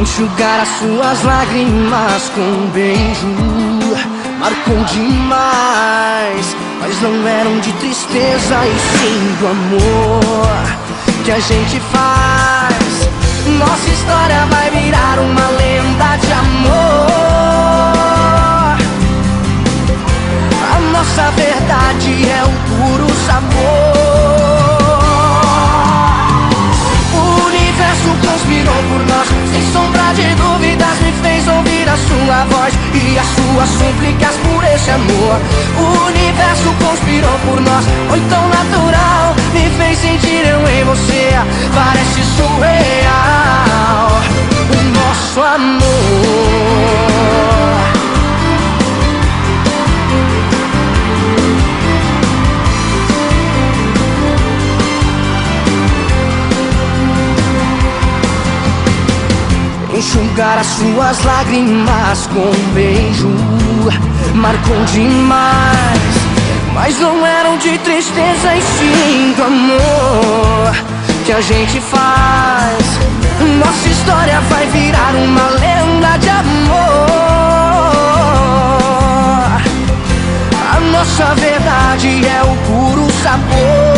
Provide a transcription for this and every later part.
Enxugar as suas lágrimas com um beijo marcou demais. Mas não eram de tristeza e sim do amor que a gente faz. Suas súplicas por esse amor. O universo conspirou por nós, foi tão natural, me fez sentir eu em você. Parece surreal o nosso amor. Enxugar as suas lágrimas com um beijo marcou demais. Mas não eram de tristeza e sim do amor que a gente faz. Nossa história vai virar uma lenda de amor. A nossa verdade é o puro sabor.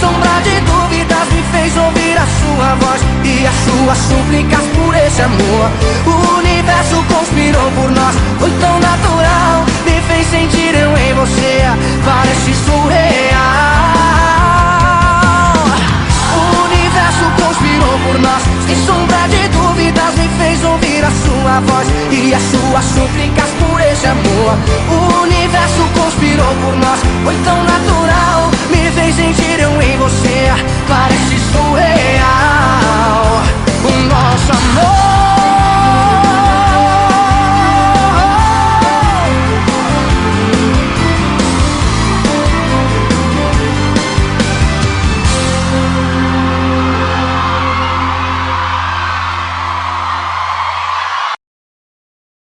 Sombra de dúvidas me fez ouvir a sua voz E as suas súplicas por esse amor. O universo conspirou por nós Foi tão natural Me fez sentir eu em você. Parece surreal. O universo conspirou por nós Sem sombra de dúvidas me fez ouvir a sua voz E as suas súplicas por esse amor. O universo conspirou por nós Foi tão